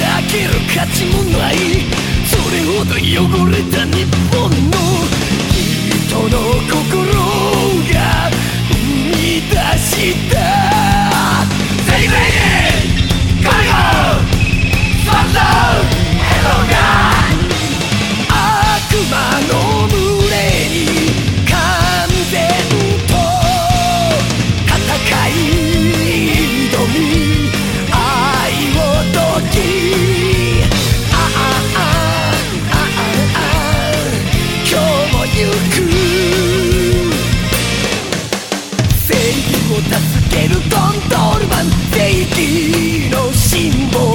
かける価値もない。それほど汚れた日本の正義を助けるコントールマン。正義のシンボル。